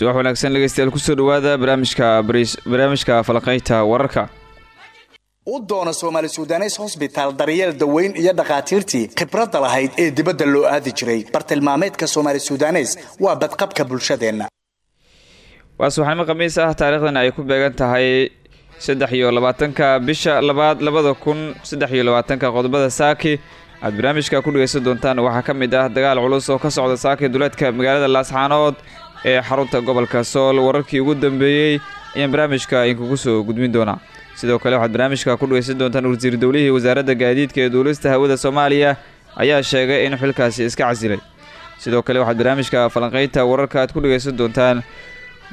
subax wanaagsan dhegeystayaal ku soo dhawaada barnaamijka barnaamijka falaqaynta wararka. U doona soomaali sudanes hosbitaal daryeel daweyn iyo dhakhaatiirtii khibradda lahayd ee dibadda loo aadi jiray. Bartilmaameedka soomaali sudanes waa badqabka bulshadeenna. Waa subaxnimo khamiis ah taariikhdan ay ku beegan tahay saddex iyo labaatanka bisha labaad labada kun saddex iyo labaatanka qodobada saaki. Aad barnaamijka ku dhegeysan doontaan waxaa ka mid ah dagaal culus oo ka socda saaki duleedka magaalada laasxaanood ee xarunta gobolka sool. Wararkii ugu dambeeyey ayaan barnaamijka idinkugu soo gudbin doonaa. Sidoo kale waxaad barnaamijka ku dhegeysan doontaan wasiir dowlihii wasaaradda gaadiidka ee duulista hawada soomaaliya ayaa sheegay in xilkaasi iska casilay. Sidoo kale waxaad barnaamijka falanqaynta wararka aad ku dhegeysan doontaan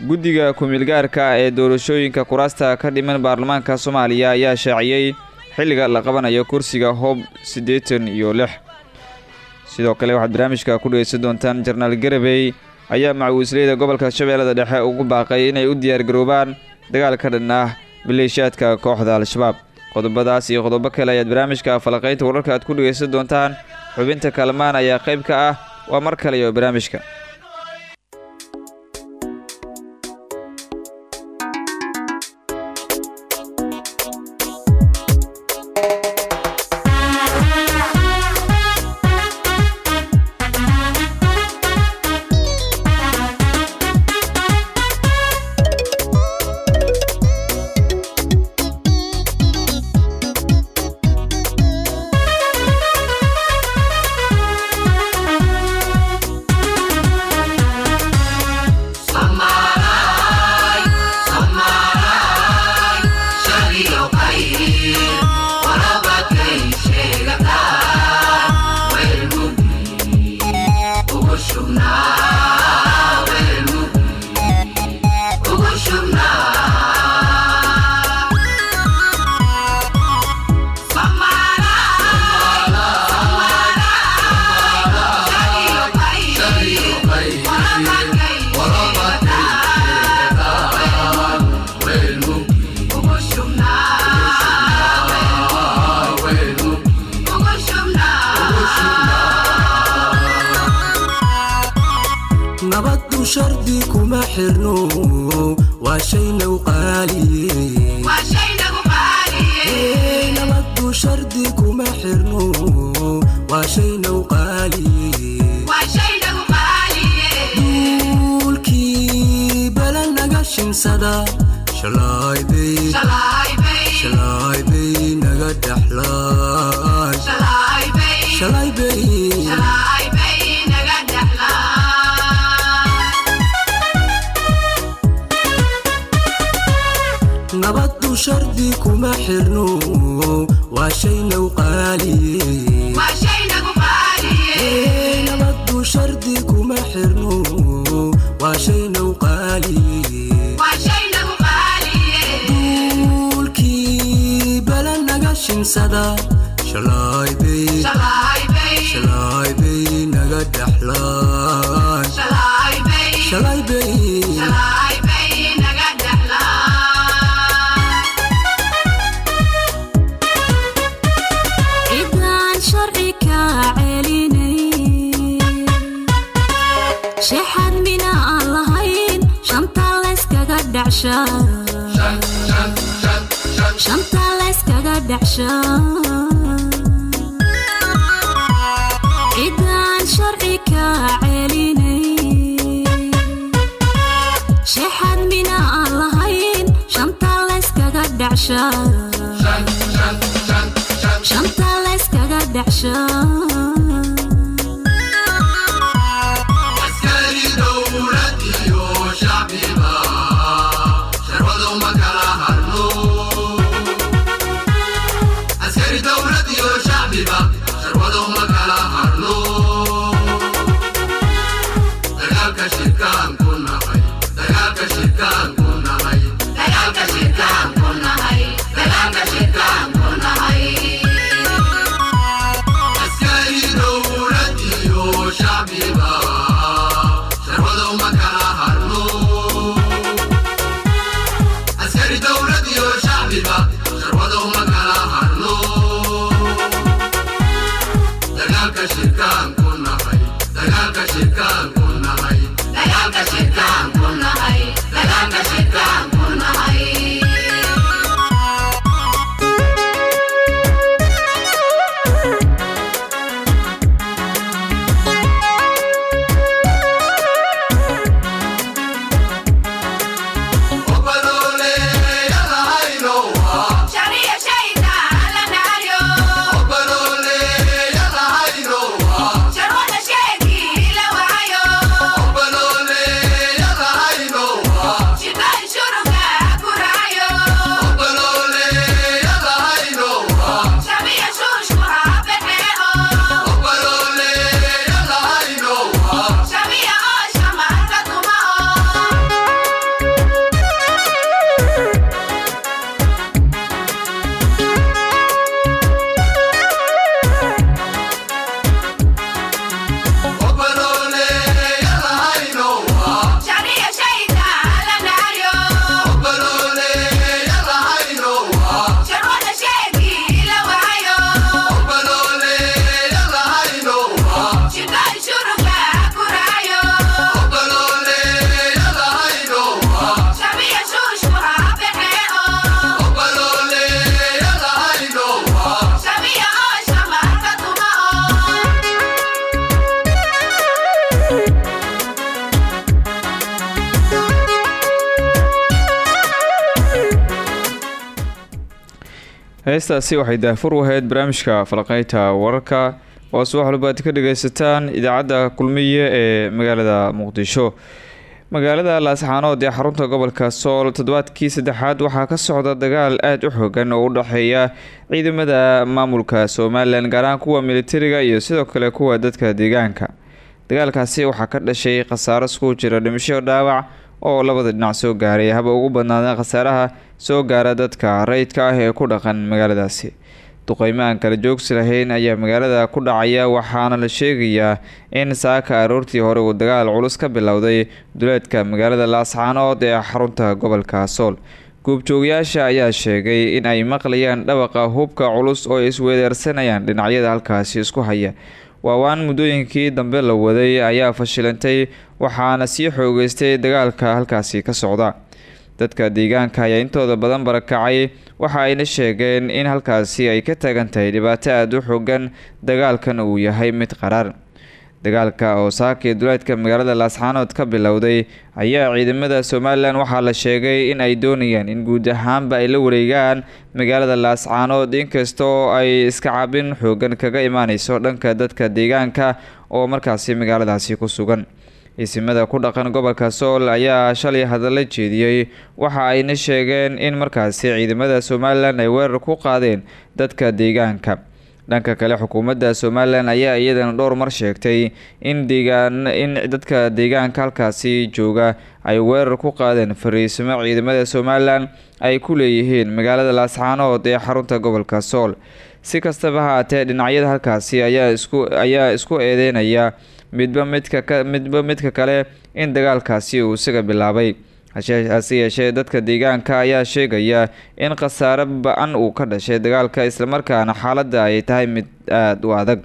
guddiga kumiilgaarka ee doorashooyinka kuraasta ka dhiman baarlamaanka soomaaliya ayaa shaaciyey xilliga la qabanayo kursiga hoob siddeetan iyo lix. Sidoo kale waxaad barnaamijka ku dhegeysan doontaan jenaraal garabey ayaa macawiisleyda gobolka shabeellada dhexe ugu baaqay inay u diyaargaroobaan dagaal ka dhan ah kooxda al-shabaab. Qodobadaas iyo qodobo kale ayaad barnaamijka falaqaynta wararka aad ku dhegeysan doontaan. Xubinta kalmaan ayaa qayb ka ah. Waa mar kale iyo barnaamijka naga shinsada shalay bay naga dhaxlay nabadu shardi kuma xirno waa shay nagu shanta layskaga dhacsha layskaga shirkaan kunnahay, dagaan ka shirkaan kunnahay, dagaan ka shirkaan heestaasi waxay daafur u ahayd barnaamijka falaqeynta wararka oo subax walba aad ka dhageysataan idaacadda kulmiye ee magaalada muqdisho. Magaalada laasxaanood ee xarunta gobolka sool toddobaadkii saddexaad waxaa ka socda dagaal aada u xoogan oo u dhexeeya ciidamada maamulka somalilan gaar ahaan kuwa militariga iyo sidoo kale kuwa dadka deegaanka. Dagaalkaasi waxaa ka dhashay khasaaro isku jira dhimasho dhaawac oo labada dhinac soo gaaray haba ugu badnaadeen khasaaraha soo gaara dadka rayidka ah ee ku dhaqan magaaladaasi. Duqeymo aan kala joogsi lahayn ayaa magaalada ku dhacaya waxaana la sheegayaa in saaka aroortii hore uu dagaal culus ka bilowday duleedka magaalada laascaanood ee xarunta gobolka sool guubjoogayaasha ayaa sheegay in ay maqlayaan dhawaqa hubka culus oo ay isweedeersanayaan dhinacyada halkaasi isku haya. Waawaan muddooyinkii dambe la waday ayaa fashilantay waxaana sii xoogeystay dagaalka halkaasi ka socda dadka deegaanka ayaa intooda badan barakacay. Waxa ayna sheegeen in halkaasi ay ka taagan tahay dhibaato aada u xoogan dagaalkan uu yahay mid qaraar. Dagaalka oo saakii duleedka magaalada laasxaanood ka bilowday ayaa ciidamada somalilan waxaa la sheegay in ay doonayaan in guud ahaanba ay la wareegaan magaalada laascaanood inkastoo ay iska cabin xoogan kaga imaaneyso dhanka dadka deegaanka oo markaasi magaaladaasi ku sugan isimada ku dhaqan gobolka sool ayaa shalay hadalla jeediyey waxa ayna sheegeen in markaasi ciidamada somalilan ay weerar ku qaadeen dadka deegaanka. Dhanka kale xukuumadda somalilan ayaa iyadana dhowr mar sheegtay in deegaan in dadka deegaanka halkaasi jooga ay weerar ku qaadeen fariisimo ciidamada somalilan ay ku leeyihiin magaalada laascaanood ee xarunta gobolka sool. Si kastaba haatee dhinacyada halkaasi ayaa isku ayaa isku eedeynaya midba midka ka midba midka kale in dagaalkaasi uu isaga bilaabay. Hase yeeshee dadka deegaanka ayaa sheegaya in khasaare ba'an uu ka dhashay dagaalka islamarkaana xaaladda ay tahay mid aada u adag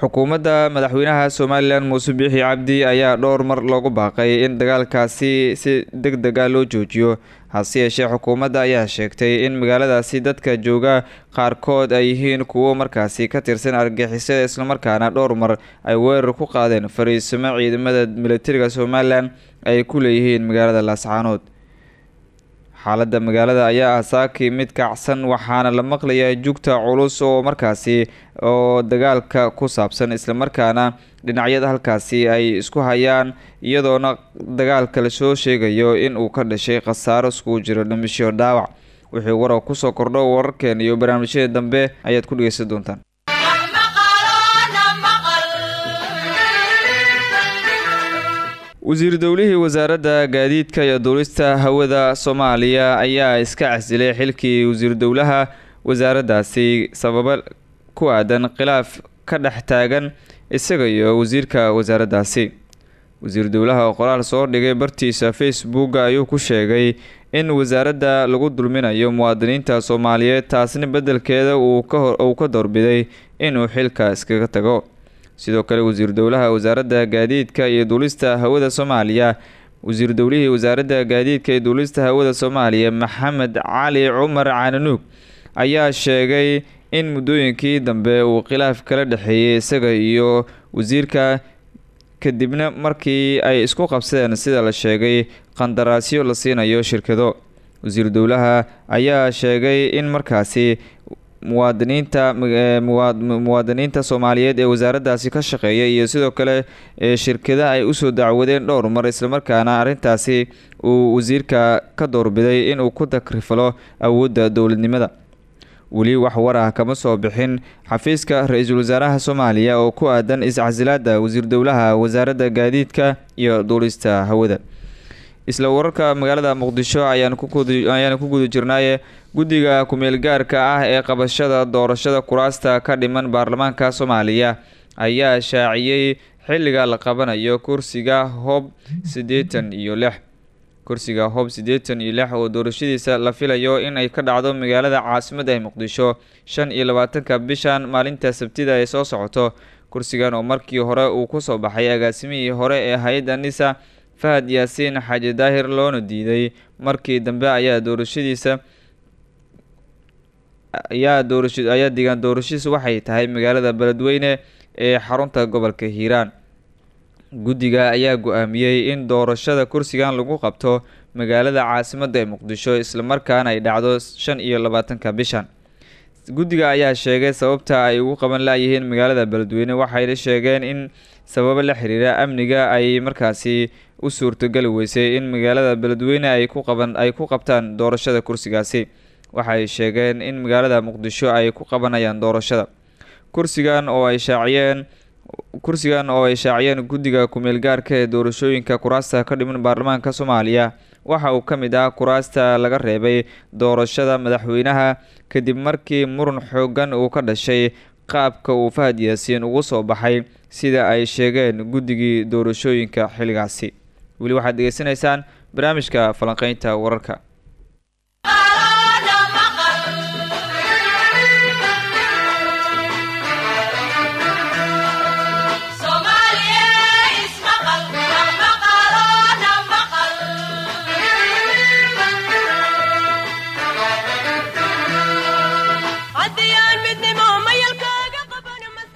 xukuumadda madaxweynaha somalilan muuse biixi cabdi ayaa dhowr mar loogu baaqay in dagaalkaasi si deg dega loo joojiyo. Hase yeeshee xukuumadda ayaa sheegtay in magaaladaasi dadka jooga qaarkood ay yihiin kuwo markaasi ka tirsan argixisada islamarkaana dhowr mar ay weerar ku qaadeen fariisimo ciidamada militariga somalilan ay ku leeyihiin magaalada laascaanood xaaladda magaalada ayaa ah saakii mid kacsan waxaana la maqlayaa jugta culus oo markaasi oo dagaalka ku saabsan islamarkaana dhinacyada halkaasi ay isku hayaan iyadoona dagaalka la soo sheegayo in uu ka dhashay khasaaro iskugu jiro dhimisho dhaawac. Wixii warar ku soo kordho wararkeena iyo barnaamijyada dambe ayaad ku dhegeysan doontaan wasiir dowlihii wasaaradda gaadiidka iyo duulista hawada soomaaliya ayaa iska casilay xilkii wasiir dowlaha wasaaraddaasi sababo ku aadan khilaaf ka dhex taagan isaga iyo wasiirka wasaaraddaasi. Wasiir dowlaha qoraal soo dhigay bartiisa facebook ayuu ku sheegay in wasaaradda lagu dulminayo muwaadiniinta soomaaliyeed taasna beddelkeeda uu ka doorbiday inuu xilka iskaga tago sidoo kale wasiir dowlaha wasaaradda gaadiidka iyo duulista hawada soomaaliya. Wasiir dowlihii wasaaradda gaadiidka iyo duulista hawada soomaaliya maxamed cali cumar cananuug ayaa sheegay in muddooyinkii dambe uu khilaaf kala dhexeeyey isaga iyo wasiirka. Kadibna markii ay isku qabsadeen sida la sheegay qandaraasyo la siinayo shirkado. Wasiir dowlaha ayaa sheegay in markaasi muwaadiniinta muwaadiniinta soomaaliyeed ee wasaaraddaasi ka shaqeeya iyo sidoo kale shirkada ay u soo dacwadeen dhowr mar islamarkaana arrintaasi uu wasiirka ka doorbiday inuu ku takrifalo awoodda dowladnimada. Weli wax war ah kama soo bixin. Xafiiska ra'iisul wasaaraha soomaaliya oo ku aadan iscasilaada wasiir dowlaha wasaaradda gaadiidka iyo duulista hawada isla wararka magaalada muqdisho ayaan ku guda jirnaaye guddiga kumeel gaarka ah ee qabashada doorashada kuraasta ka dhiman baarlamaanka soomaaliya ayaa shaaciyey xilliga la qabanayo kursiga hob siddeetan iyo lix kursiga hob siddeetan iyo lix oo doorashadiisa la filayo in ay ka dhacdo magaalada caasimadda ee muqdisho shan iyo labaatanka bishan maalinta sabtida ay soo socoto. Kursigan oo markii hore uu ku soo baxay agaasimihii hore ee hay'adda nisa fahad yaasiin xaaji daahir loona diiday. Markii dambe ayaa doorashadiisa ayaa doorasha ayaa digaan doorashadiisu waxay tahay magaalada beledweyne ee xarunta gobolka hiiraan. Guddiga ayaa go'aamiyey in doorashada kursigan lagu qabto magaalada caasimadda ee muqdisho islamarkaana ay dhacdo shan iyo labaatanka bishan guddiga ayaa sheegay sababta ay ugu qaban laayihiin magaalada beledweyne. Waxayna sheegeen in sababo la xiriira amniga ay markaasi u suurtogeli weysay in magaalada beledweyne ay ku qaban ay ku qabtaan doorashada kursigaasi. Waxay sheegeen in magaalada muqdisho ay ku qabanayaan doorashada. Kursigan oo ay shaaciyeen kursigan oo ay shaaciyeen guddiga kumeel gaarka ee doorashooyinka kuraasta ka dhiman baarlamaanka soomaaliya waxa uu ka mid ah kuraasta laga reebay doorashada madaxweynaha kadib markii muran xoogan uu ka dhashay qaabka uu fahad yaasiin ugu soo baxay sida ay sheegeen guddigii doorashooyinka xilligaasi. Weli waxaad degeysanaysaan barnaamijka falanqeynta wararka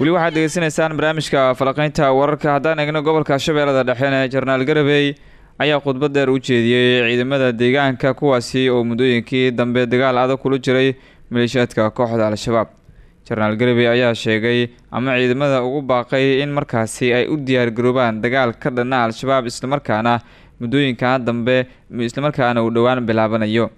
weli waxaad degeysanaysaan barnaamijka falaqeynta wararka. Haddaan eegno gobolka shabeellada dhexena jenaraal garabey ayaa khudbad dheer u jeediyey ciidamada deegaanka kuwaasi oo muddooyinkii dambe dagaal adag kula jiray maleeshiyaadka kooxda al-shabaab. Jenaraal garabey ayaa sheegay ama ciidamada ugu baaqay in markaasi ay u diyaargaroobaan dagaal ka dhanna al-shabaab islamarkaana muddooyinkan dambe islamarkaana uu dhowaan bilaabanayo.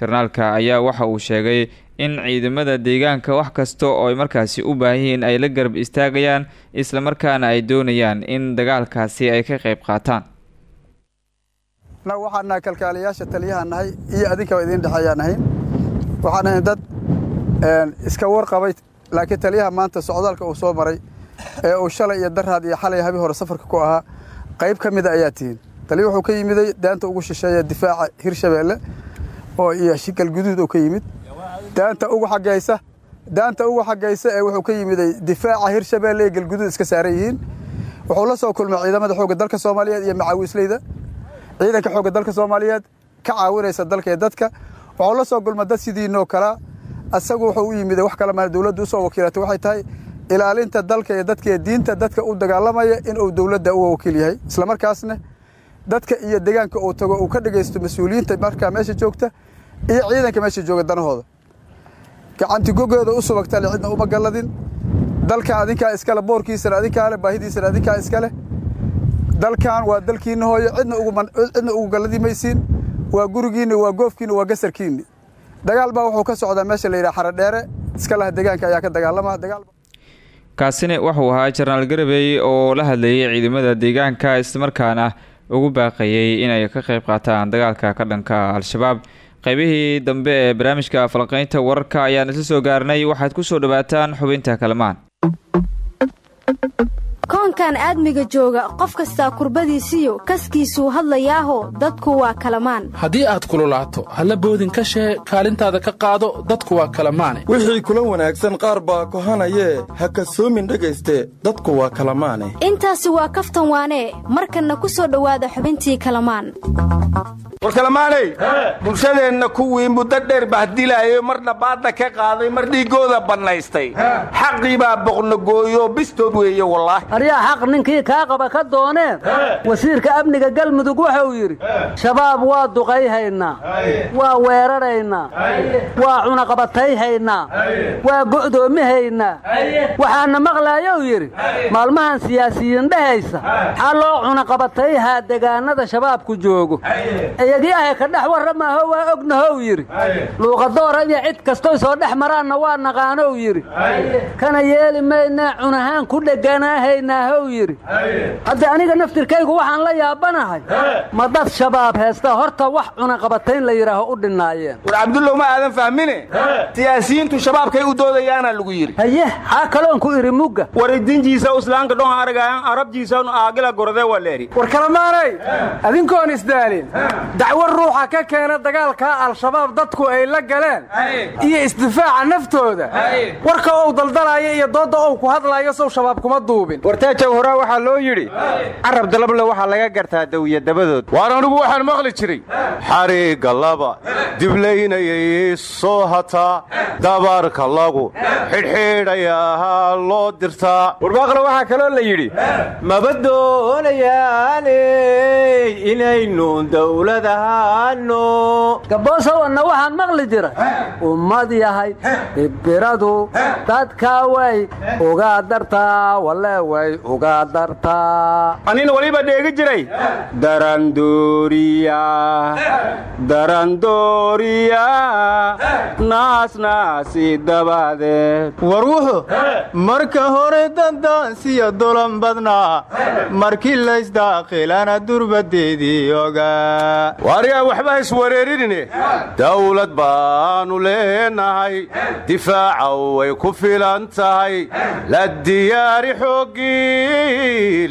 Jenaraalka ayaa waxa uu sheegay in ciidamada deegaanka wax kasta oo ay markaasi u baahan ay la garab istaagayaan islamarkaana ay doonayaan in dagaalkaasi ay ka qayb qaataan. Annagu waxaan nahay kalkaaliyaasha taliyahaan nahay iyo adinkaba idiin dhexeeyaan nahay. Waxaan nahay dad iska warqabay laakiin taliyaha maanta socdaalka uu soo maray ee uu shalay iyo daraad iyo xalay habi hore safarka ku ahaa qayb ka mida ayaa tihiin. Taliya wuxuu ka yimiday daanta ugu shisheeya difaaca hirshabeelle oo iyo shikal guduud uu ka yimid daanta ugu xagaysa daanta ugu xagaysa ee wuxuu ka yimiday difaaca hirshabeelle ee galguduud iska saaran yihiin. Wuxuu la soo kulmay ciidamada xoogga dalka soomaaliyeed iyo macaawiisleyda ciidanka xoogga dalka soomaaliyeed ka caawinaysa dalka iyo dadka. Wuxuu la soo kulma dad sidiinoo kalaa asagu wuxuu u yimiday wax kale maa dowladdu u soo wakiilatay waxay tahay ilaalinta dalka iyo dadka iyo diinta dadka u dagaalamaya inuu dowladda uga wakiil yahay. Islamarkaasna dadka iyo deegaanka uu tago uu ka dhegaysto mas'uuliyiinta markaa meesha joogta iyo ciidanka meesha jooga danahooda gacanti gogooda u subagtale cidna uma galladin. Dalka adinkaa iskale boorkiisana adinkaa baahidiisana adinkaa iskale. Dalkan waa dalkiinna hooyo cidna ugu galladi maysiin. Waa gurigiinni waa goofkiinni waa gasarkiinni. Dagaal baa wuxuu ka socdaa meesha la yidhaha xaradheere. Iska deegaanka ayaa ka dagaalama. Kaasina wuxuu ahaa jenaraal garabey oo la hadlayay ciidamada deegaanka islamarkaana ugu baaqayay inay ka qayb qaataan dagaalka ka dhanka al-shabaab qaybihii dambe ee barnaamijka falanqeynta wararka ayaan isla soo gaarnay. Waxaad ku soo dhawaataan xubinta kalamaan koonkan aadmiga jooga qof kastaa kurbadiisiyo kaskiisuu hadlayaaho dadku waa kalamaan. Haddii aad kululaato halla boodin ka shee kaalintaada ka qaado dadku waa kalamaane. Wixii kula wanaagsan qaar baa kohanayee ha kasoomin dhegayste dadku waa kalamaane. Intaasi waa kaftan waanee markanna ku soo dhowaada xubintii kalamaan. War kalamaaney bulshadeenna kuwii muddo dheer bahdilaayay marna baadda ka qaaday mar dhiiggooda bannaystay. Xaqii baa boqnogooyo bistood weeye wallaahi xaq ninkii kaa qaba ka dooneen wasiirka amniga galmudug wuxuu yidhi shabaab waa duqayhaynaa waa weeraraynaa waa cunaqabatayhaynaa waa go'doomihaynaa waxaana maqlaayou yidhi maalmahan siyaasiyiin dhehaysa xaa loo cunaqabatayhaa degaannada shabaabku joogo. Iyagii ahay ka dhex warramaaho waa ognahow yidhi. Luuqadoora iyo cid kastoy soo dhex maraanna waa naqaanow yidhi. Kana yeeli maynaa cunahaan ku dheganaahaynaahw yidhi hadda aniga naftirkaygu waxaan la yaabanahay ma dad shabaab heesta horta wax cunaqabatayn la yidhaaho u dhinnaayeen. War cabdullow ma aadan fahmine? Siyaasiyiintu shabaabkay u doodayaana lagu yidhi. Haye xaa kaloon ku idhi mugga. Waridinjiisa islaanka dhon aragayan arabjiisanu aagila gorode waleeri war kalamaanay adinkoon isdaalin dacwo ruuxa ka keena dagaalkaa al-shabaab dadku ay la galeen. Iyo isdifaaca naftooda. Warka ou daldalaayo iyo doodda ou ku hadlaayo sow shabaab kuma duubin wartaajow horaa waxaa loo yidhi carab dalable waxaa laga gartaa dawiya dabadood. Waar anigu waxaan maqli jiray xariigga laba diblaynayay soo hataa dabaarka lagu xidhxidhayaa loo dirtaa. Warbaaqle waxaa kaloo la yidhi maba doonayaane inaynu dawlad ahaano gaboosawanna waxaan maqli jira. Ummad yahay ibiradu dadka way uga dartaa walle way uga dartaa anina waliba dheegi jiray? Darandooriya. Darandooriya. Naasnaasi dabadeed war wuxu marka hore dandaansiya dulan badnaa markii laysdaaqilana durbadeedii ogaa waaryaa waxba iswareerinine dawlad baannu leenahay. Difaaca way ku filan tahay la diyaari xooggii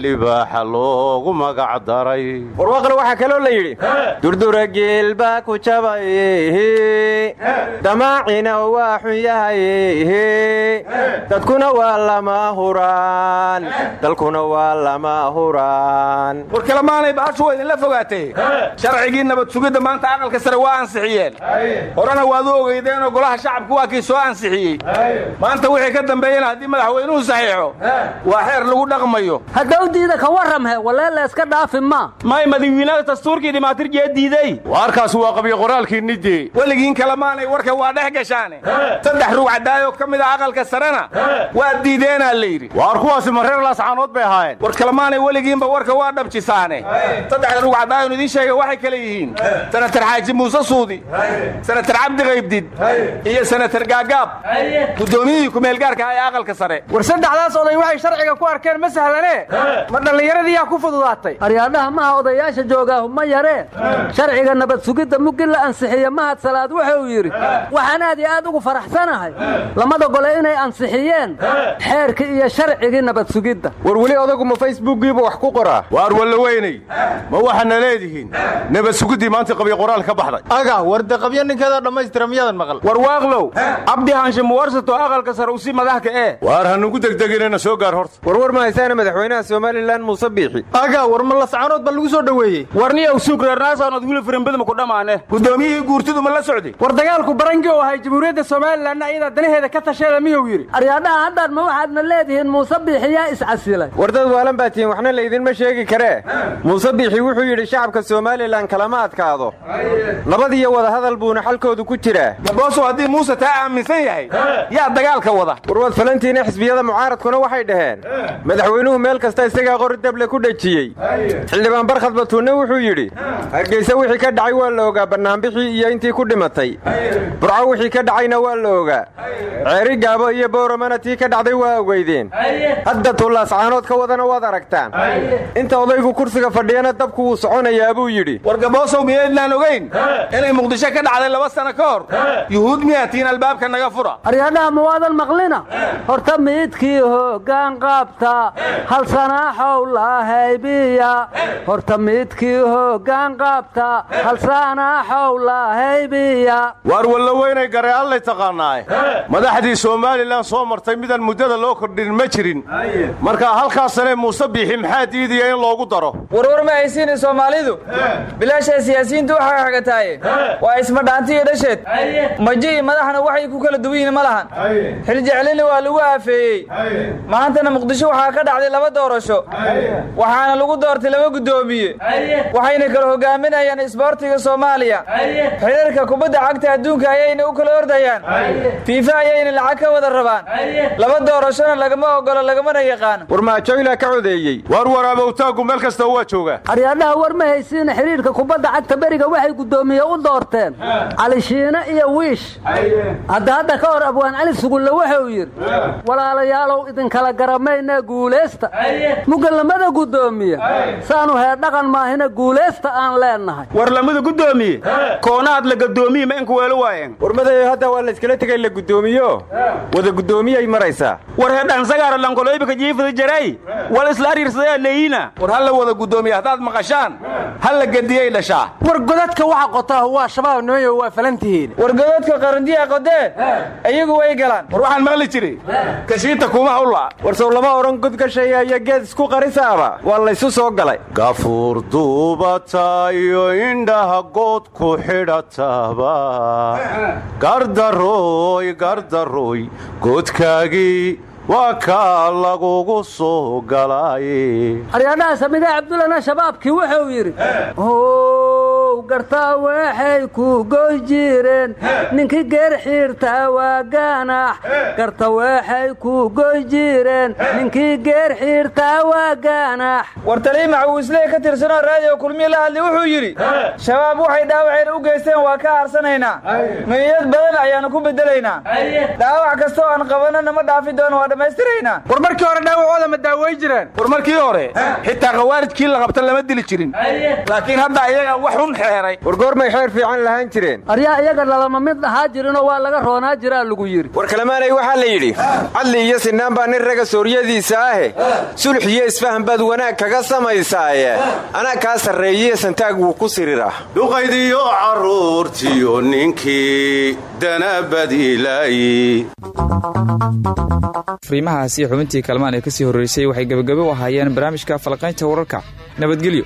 libaaxa loogu magac daray. Warwaqle waxaa kaloo la yidhi durdura geel baa ku jabay damaacina waa xun yahay. Dadkuna waa lama huraan. Dalkuna waa lama huraan. War kalemaanay bahashu waa idinla fogaatay sharcigii nabad sugidda maanta aqalka sare waa ansixiyeen. Horena waad u ogeydeenoo golaha shacabku waa kii soo ansixiyey. Maanta wixii ka dambeeyena haddii madaxweynuhu saxiixo waa xeer lagu dhaqmayo. Haddawdiida ka warramhe walee layska dhaafi ma. May madawiinaha dastuurkii dhimaatir jee diiday. Waarkaas waa qabyo qoraalkii nidee weligiin kalemaanay warka waa dhex gashaane. Saddex rug caddaayoo ka mid a aqalka sarena. Waa diideenaa la yidhi. Waar kuwaasi mareer laascaanood bay ahaayeen? War kalemaanay weligiinba warka waa dhabjisaane. Saddexda rug caddaayon idiin sheega waxay kale yihiin. Senatar xaaji muuse suudi. Senatar cabdi qaybdid. Iyo senatar gaagaab guddoomiyihii kumeelgaarka ah ee aqalka sare. War saddexdaas oday waxay sharciga ku arkeen ma sahlane? Ma dhallinyaradiiyaa ku fududaatay? Aryaadhaha maha odayaasha joogaahu ma yaree. Sharciga nabad sugidda mugin la ansixiye mahad salaad wuxuu yidhi. Waxaan aad iyo aad ugu faraxsanahay. Lamada gole inay ansixiyeen xeerkii iyo sharcigii nabad sugidda. War weli odagu ma facebookiiba wax ku qoraa? Waar walla weynay ma waxaana leedihiin? Nabad sugiddii maanta qabyo qoraal ka baxday. Aga warda qabyo ninkeeda dhammaystira miyadan maqal? War waaqlow. Cabdi haanshe muwarsato aqalka sare usi madaxka ee. Waar hanugu degdeginana soo gaar horta. Warwar ma haysaana madaxweynaha somalilan muuse biixi aga war ma lascaanood ba lagu soo dhoweeyey warniyow suugreernaasaanood wili firinbadma ku dhammaane guddoomiyihii guurtidu ma la socday? War dagaalku barangi oo ahay jamhuuriyadda somalilanna ayadaa danaheeda ka tasheeda miyuu yidhi? Aryaadhaha haddaan ma waxaadna leedihiin muuse biixi yaa iscasilay war dad waalan baa tihiin waxna laydinma sheegi karee muuse biixi wuxuu yidhi shacabka somalilan kalama adkaado. Nabad iyo wadahadal buuna xalkoodu ku jiraa. Gaboosow haddii muuse taa aaminsan yahay yaa dagaalka wada. Warwaad falantiina xisbiyada mucaaradkuna waxay dhaheen madaxweynuhu meel kasta isagaa qori dable ku dhejiyey. Xildhibaan barkhad batuunne wuxuu yidhi hargeysa wixii ka dhacay waa la ogaa bannaanbixii iyo intii ku dhimatay. Burco wixii ka dhacayna waa la ogaa. Ceeri gaabo iyo bowramana tii ka dhacday waa ogeydeen hadda tullaascaanood ka wadana waad aragtaan. Inta odaygu kursiga fadhiyana dabku wuu soconayaa buu yidhi war gaboosow miyaydnaan ogayn inay muqdisho ka dhacday laba sano ka hor. Yuhuud miyaa tiin albaabka naga fura? Aryaadhaha ma waadan maqlina horta miidkii hoggaan qaabta hal sanaaxow lahaybiya horta miidkii hoggaan qaabta hal sanaaxow lahaybiya waar wallo weynay garee allay taqaannaaye madaxdii somalilan soo martay midaan muddada loo kordhin ma jirin. Marka halkaas sane muuse biixi maxaa diidaya in loogu daro? Warwar ma haysiinin soomaalidu? Bilaashay siyaasiyiintu waxay xagataaye waa ismadhaanti iyo dhasheed. Maji iyo madaxna waxay ku kala duwan yihiin ma lahan. Xiljeclina waa lagu aafeeyey. Maantana muqdisho waxaa ka dhacday laba doorasho. Waxaana lagu doortay laba guddoomiye waxayna kala hogaaminayaan isboortiga soomaaliya. Xiriirka kubadda cagta adduunka ayayna u kala ordayaan. Fiifa ayayna lacag ka wada rabaan. Laba doorashona lagama ogolo lagamana yaqaano war maajoyla ka codeeyey? Waar waraabowtaaggu meel kasta waa joogaa aryaadhaha war ma haysiina xiriirka kubadda cagta beriga waxay guddoomiye u doorteen. Cali shiine iyo wiish. Hadda hadda ka hor abwaan cali sugulle wuxuu yidhi walaalayaalow idinkala garamayna guulaysta mugallamada guddoomiye saanu hee dhaqan maahina guulaysta aan leennahay. War lamada guddoomiye koonaad la gadoomiye ma inku weelo waayeen. Warmadayo hadda waa layskala tegay la guddoomiyo wada guddoomiyay maraysaa war hedhansagaara lankoloybika jiifada jaray wal isla ariirsadaya leeyina war ha la wada guddoomiye haddaad maqashaan ha la gediyey dhashaa. War godadka waxa qotaa waa shabaab nimayo waa falantihiin. War godadka qarandiya qodeen iyagu way galaan. War waxaan maqli jiray. Kashiinta kuma hawla war sow lama odhan niman godgashaya iyo geed isku qarisaaba. Waa laysu soo galay. Gafuur duubata iyo indhaha good ku xidhataba gardarooy gardarooy goodkaagii waa kaa lagugu soo galaaye aryaadhaha samiga cabdullana shabaabkii wuxuu yidhi gartaa waxay ku goy jireen. Ninkii geer xiirtaa waa gaanax. Garta waxay ku goy jireen. Ninkii geer xiirtaa waa gaanax. War talii maxawiisley ka tirsanoo raadiyo kulmiye la hadlay wuxuu yidhi shabaab waxay dhaawaceen u geysteen waa ka aarsanaynaa meeyad badan ayaanu ku beddelaynaa dhaawac kastoo aan qabanana ma dhaafi doono waa dhammaystiraynaa war markii hore dhaawacooda ma daaway jireen. War markii hore xitaa khawaarijkii la qabta lama dili jirin. Laakiin hadda ayaga wax xun xeeray war goormay xeer fiican lahaan jireen. Aryaa iyaga lalama mid dhahaa jirinoo waa laga roonaa jiraa lagu yidhi. War kalemaanay waxaa la yidhi cadli iyo sinaan baa nin raga sooryadiisa ahe. Sulx iyo isfahan baad wanaag kaga samaysaaye. Anaa kaa sarreeyiye santaag wuu ku siriraa duqaydiyo carruurtiyo ninkii fariimahaasi xubintii kalmaan ee ka sii horraysay waxay gebagabo u ahaayeen barnaamijka falaqaynta wararka. Nabadgelyo